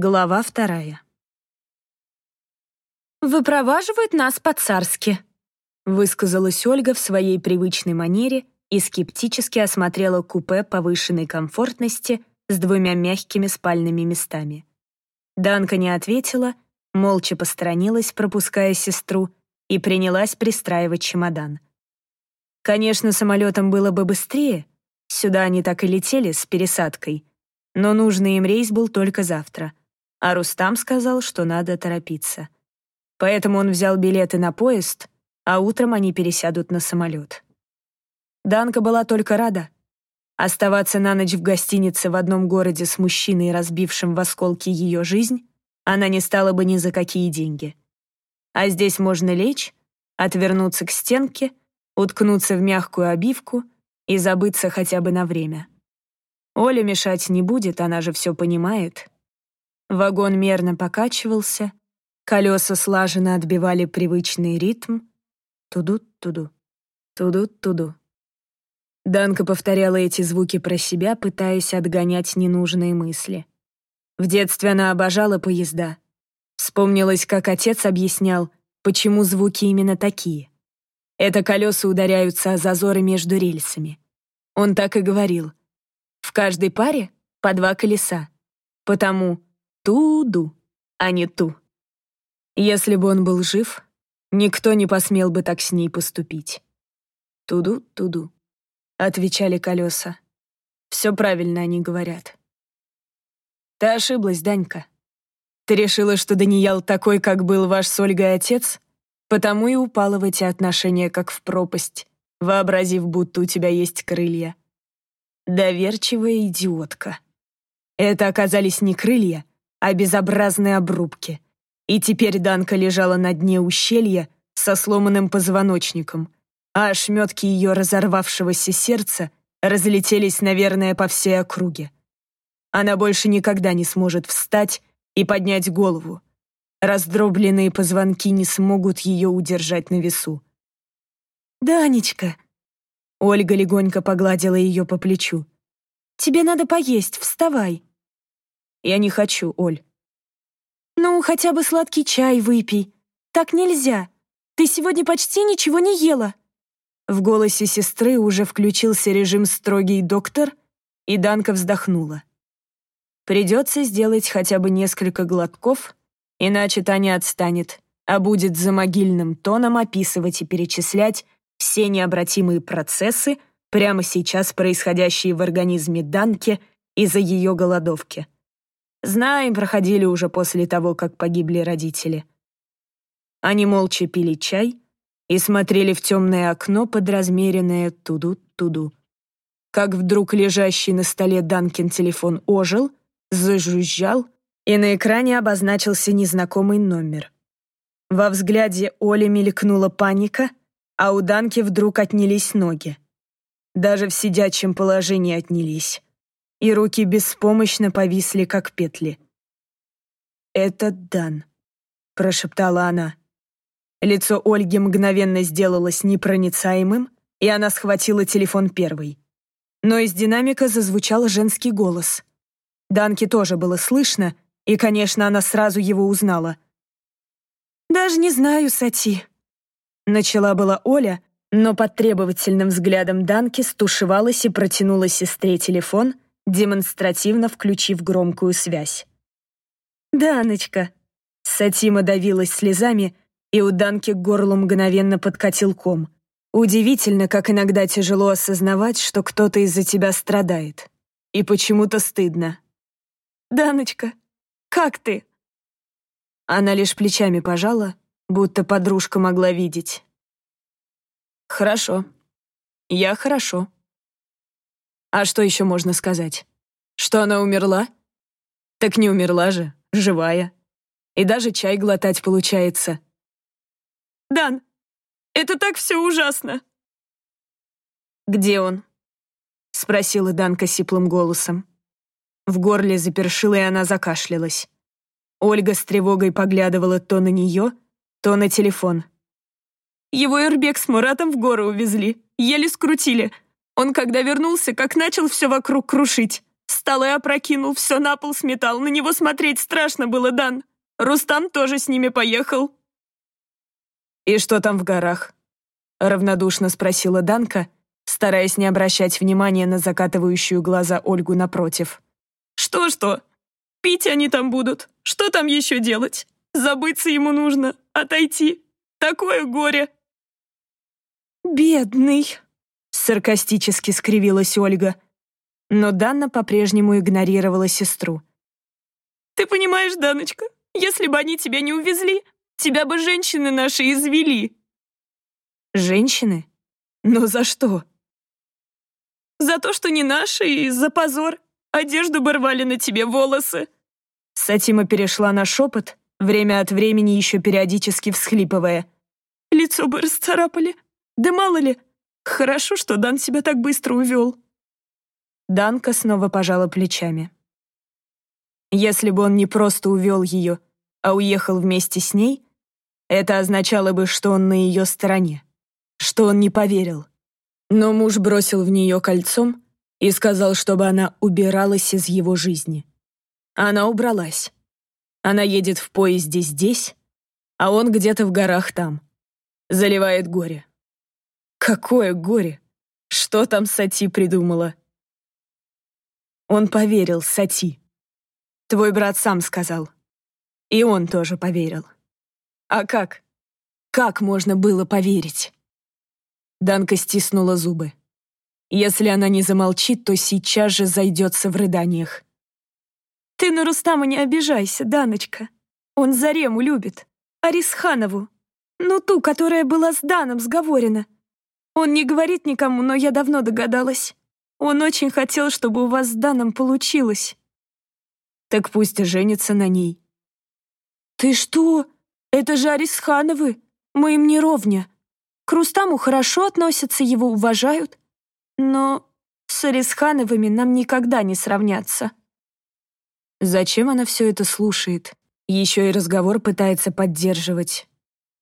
Глава вторая. «Выпроваживают нас по-царски», — высказалась Ольга в своей привычной манере и скептически осмотрела купе повышенной комфортности с двумя мягкими спальными местами. Данка не ответила, молча посторонилась, пропуская сестру, и принялась пристраивать чемодан. Конечно, самолетом было бы быстрее, сюда они так и летели с пересадкой, но нужный им рейс был только завтра — а Рустам сказал, что надо торопиться. Поэтому он взял билеты на поезд, а утром они пересядут на самолет. Данка была только рада. Оставаться на ночь в гостинице в одном городе с мужчиной, разбившим в осколки ее жизнь, она не стала бы ни за какие деньги. А здесь можно лечь, отвернуться к стенке, уткнуться в мягкую обивку и забыться хотя бы на время. Оля мешать не будет, она же все понимает, Вагон мерно покачивался, колеса слаженно отбивали привычный ритм. Туду-туду, туду-туду. Данка повторяла эти звуки про себя, пытаясь отгонять ненужные мысли. В детстве она обожала поезда. Вспомнилось, как отец объяснял, почему звуки именно такие. Это колеса ударяются о зазоры между рельсами. Он так и говорил. В каждой паре по два колеса. Потому Туду, а не ту. Если бы он был жив, никто не посмел бы так с ней поступить. Туду-туду, отвечали колеса. Все правильно они говорят. Ты ошиблась, Данька. Ты решила, что Даниял такой, как был ваш с Ольгой отец, потому и упала в эти отношения, как в пропасть, вообразив, будто у тебя есть крылья. Доверчивая идиотка. Это оказались не крылья, а безобразные обрубки. И теперь Данка лежала на дне ущелья со сломанным позвоночником, а ошметки ее разорвавшегося сердца разлетелись, наверное, по всей округе. Она больше никогда не сможет встать и поднять голову. Раздробленные позвонки не смогут ее удержать на весу. «Данечка!» Ольга легонько погладила ее по плечу. «Тебе надо поесть, вставай!» Я не хочу, Оль. Ну, хотя бы сладкий чай выпей. Так нельзя. Ты сегодня почти ничего не ела. В голосе сестры уже включился режим «строгий доктор», и Данка вздохнула. Придется сделать хотя бы несколько глотков, иначе Таня отстанет, а будет за могильным тоном описывать и перечислять все необратимые процессы, прямо сейчас происходящие в организме Данки из-за ее голодовки. Знаем, проходили уже после того, как погибли родители. Они молча пили чай и смотрели в темное окно под размеренное туду-туду. Как вдруг лежащий на столе Данкин телефон ожил, зажужжал, и на экране обозначился незнакомый номер. Во взгляде Оли мелькнула паника, а у Данки вдруг отнялись ноги. Даже в сидячем положении отнялись и руки беспомощно повисли, как петли. «Это Дан», — прошептала она. Лицо Ольги мгновенно сделалось непроницаемым, и она схватила телефон первой. Но из динамика зазвучал женский голос. Данке тоже было слышно, и, конечно, она сразу его узнала. «Даже не знаю, Сати», — начала была Оля, но под требовательным взглядом Данки стушевалась и протянула сестре телефон — демонстративно включив громкую связь. «Даночка!» Сатима давилась слезами, и у Данки к горлу мгновенно подкатил ком. Удивительно, как иногда тяжело осознавать, что кто-то из-за тебя страдает. И почему-то стыдно. «Даночка, как ты?» Она лишь плечами пожала, будто подружка могла видеть. «Хорошо. Я хорошо», а что еще можно сказать? Что она умерла? Так не умерла же, живая. И даже чай глотать получается. «Дан, это так все ужасно!» «Где он?» — спросила Данка сиплым голосом. В горле запершила, и она закашлялась. Ольга с тревогой поглядывала то на нее, то на телефон. «Его Эрбек с Муратом в горы увезли, еле скрутили», он, когда вернулся, как начал все вокруг крушить. Столы опрокинул, все на пол сметал. На него смотреть страшно было, Дан. Рустам тоже с ними поехал. «И что там в горах?» — равнодушно спросила Данка, стараясь не обращать внимания на закатывающую глаза Ольгу напротив. «Что-что? Пить они там будут. Что там еще делать? Забыться ему нужно, отойти. Такое горе!» «Бедный!» — саркастически скривилась Ольга. Но Данна по-прежнему игнорировала сестру. «Ты понимаешь, Даночка, если бы они тебя не увезли, тебя бы женщины наши извели». «Женщины? Но за что?» «За то, что не наши, и за позор. Одежду бы рвали на тебе волосы». Сатима перешла на шепот, время от времени еще периодически всхлипывая. «Лицо бы расцарапали. Да мало ли. Хорошо, что Дан себя так быстро увел». Данка снова пожала плечами. Если бы он не просто увел ее, а уехал вместе с ней, это означало бы, что он на ее стороне, что он не поверил. Но муж бросил в нее кольцом и сказал, чтобы она убиралась из его жизни. Она убралась. Она едет в поезде здесь, а он где-то в горах там. Заливает горе. Какое горе? Что там Сати придумала? Он поверил, Сати. Твой брат сам сказал. И он тоже поверил. А как? Как можно было поверить? Данка стиснула зубы. Если она не замолчит, то сейчас же зайдется в рыданиях. «Ты на Рустама не обижайся, Даночка. Он Зарему любит. Арисханову. Ну, ту, которая была с Даном сговорена. Он не говорит никому, но я давно догадалась. Он очень хотел, чтобы у вас с Даном получилось». «Так пусть женится на ней». «Ты что? Это же Арисхановы. Мы им не ровня. К Рустаму хорошо относятся, его уважают. Но с Арисхановыми нам никогда не сравняться». Зачем она все это слушает? Еще и разговор пытается поддерживать.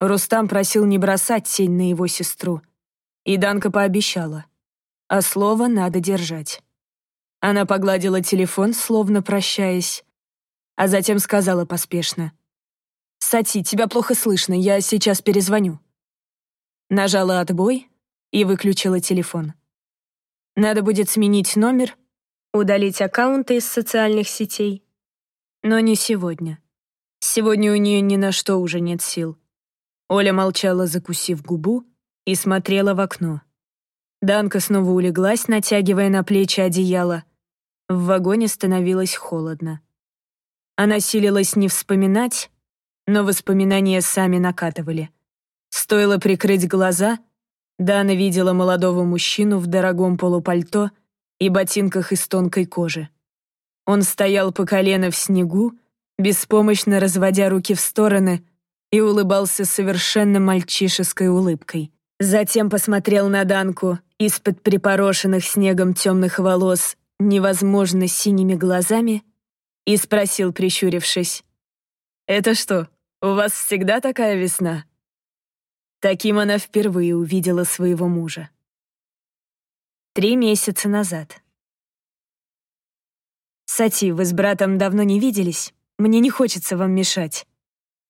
Рустам просил не бросать тень на его сестру. И Данка пообещала. А слово надо держать. Она погладила телефон, словно прощаясь, а затем сказала поспешно. «Сати, тебя плохо слышно, я сейчас перезвоню». Нажала отбой и выключила телефон. Надо будет сменить номер, удалить аккаунты из социальных сетей но не сегодня. Сегодня у нее ни на что уже нет сил. Оля молчала, закусив губу, и смотрела в окно. Данка снова улеглась, натягивая на плечи одеяло. В вагоне становилось холодно. Она силилась не вспоминать, но воспоминания сами накатывали. Стоило прикрыть глаза, Дана видела молодого мужчину в дорогом полупальто и ботинках из тонкой кожи. Он стоял по колено в снегу, беспомощно разводя руки в стороны, и улыбался совершенно мальчишеской улыбкой. Затем посмотрел на Данку из-под припорошенных снегом темных волос невозможно синими глазами и спросил, прищурившись, «Это что, у вас всегда такая весна?» Таким она впервые увидела своего мужа. Три месяца назад. «Сати, вы с братом давно не виделись. Мне не хочется вам мешать».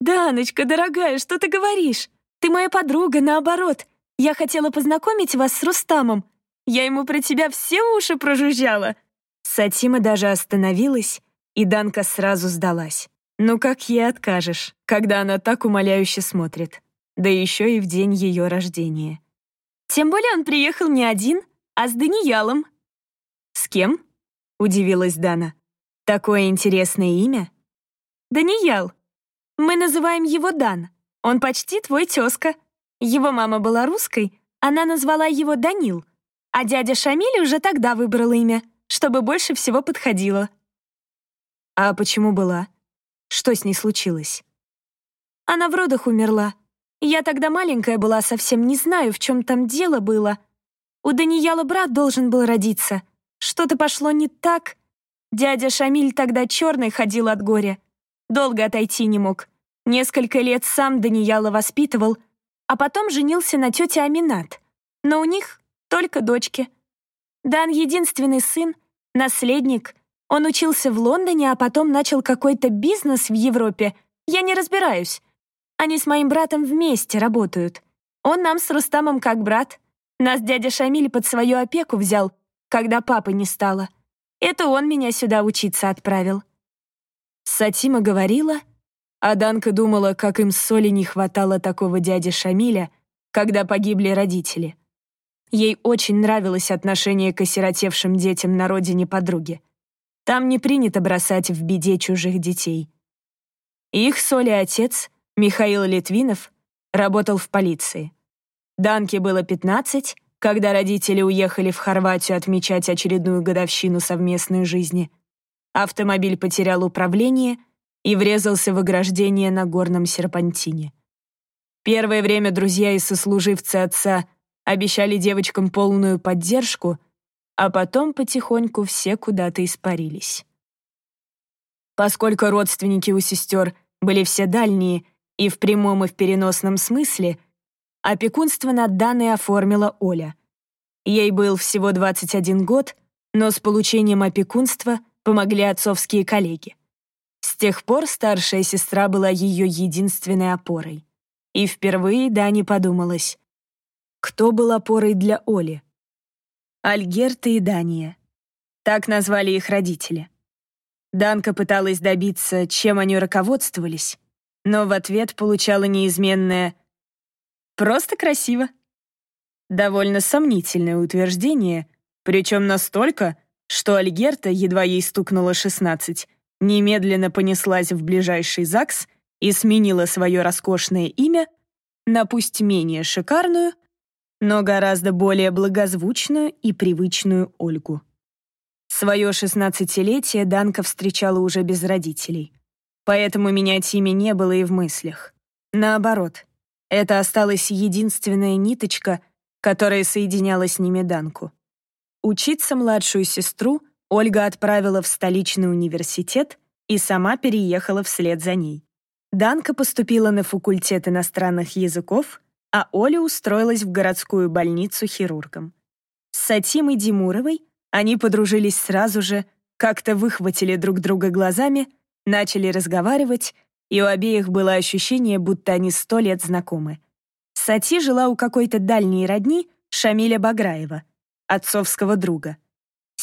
«Даночка, дорогая, что ты говоришь? Ты моя подруга, наоборот. Я хотела познакомить вас с Рустамом. Я ему про тебя все уши прожужжала». Сатима даже остановилась, и Данка сразу сдалась. Ну как ей откажешь, когда она так умоляюще смотрит? Да еще и в день ее рождения. Тем более он приехал не один, а с Даниялом. С кем? удивилась Дана. «Такое интересное имя?» «Даниял. Мы называем его Дан. Он почти твой тезка. Его мама была русской, она назвала его Данил, а дядя Шамиль уже тогда выбрал имя, чтобы больше всего подходило». «А почему была? Что с ней случилось?» «Она в родах умерла. Я тогда маленькая была, совсем не знаю, в чем там дело было. У Данияла брат должен был родиться». Что-то пошло не так. Дядя Шамиль тогда черный ходил от горя. Долго отойти не мог. Несколько лет сам Данияла воспитывал, а потом женился на тете Аминат. Но у них только дочки. Дан единственный сын, наследник. Он учился в Лондоне, а потом начал какой-то бизнес в Европе. Я не разбираюсь. Они с моим братом вместе работают. Он нам с Рустамом как брат. Нас дядя Шамиль под свою опеку взял, когда папы не стало. Это он меня сюда учиться отправил». Сатима говорила, а Данка думала, как им с Соли не хватало такого дяди Шамиля, когда погибли родители. Ей очень нравилось отношение к осиротевшим детям на родине подруги. Там не принято бросать в беде чужих детей. Их Соли отец, Михаил Литвинов, работал в полиции. Данке было 15, когда родители уехали в Хорватию отмечать очередную годовщину совместной жизни. Автомобиль потерял управление и врезался в ограждение на горном серпантине. Первое время друзья и сослуживцы отца обещали девочкам полную поддержку — а потом потихоньку все куда-то испарились. Поскольку родственники у сестер были все дальние и в прямом и в переносном смысле, опекунство над Даной оформила Оля. Ей был всего 21 год, но с получением опекунства помогли отцовские коллеги. Тех пор старшая сестра была ее единственной опорой. И впервые Дане подумалось, кто был опорой для Оли? Альгерта и Дания. Так назвали их родители. Данка пыталась добиться, чем они руководствовались, но в ответ получала неизменное «просто красиво». Довольно сомнительное утверждение, причем настолько, что Альгерта, едва ей стукнуло 16, немедленно понеслась в ближайший ЗАГС и сменила свое роскошное имя на пусть менее шикарную, но гораздо более благозвучную и привычную Ольгу. Свое шестнадцатилетие Данка встречала уже без родителей. Поэтому менять имя не было и в мыслях. Наоборот, это осталась единственная ниточка, которая соединяла с ними Данку. Учиться младшую сестру Ольга отправила в столичный университет и сама переехала вслед за ней. Данка поступила на факультет иностранных языков а Оля устроилась в городскую больницу хирургом. С Сатимой Димуровой они подружились сразу же, как-то выхватили друг друга глазами, начали разговаривать, и у обеих было ощущение, будто они сто лет знакомы. Сати жила у какой-то дальней родни Шамиля Баграева, отцовского друга.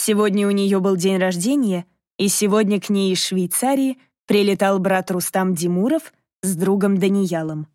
Сегодня у нее был день рождения, и сегодня к ней из Швейцарии прилетал брат Рустам Димуров с другом Даниялом.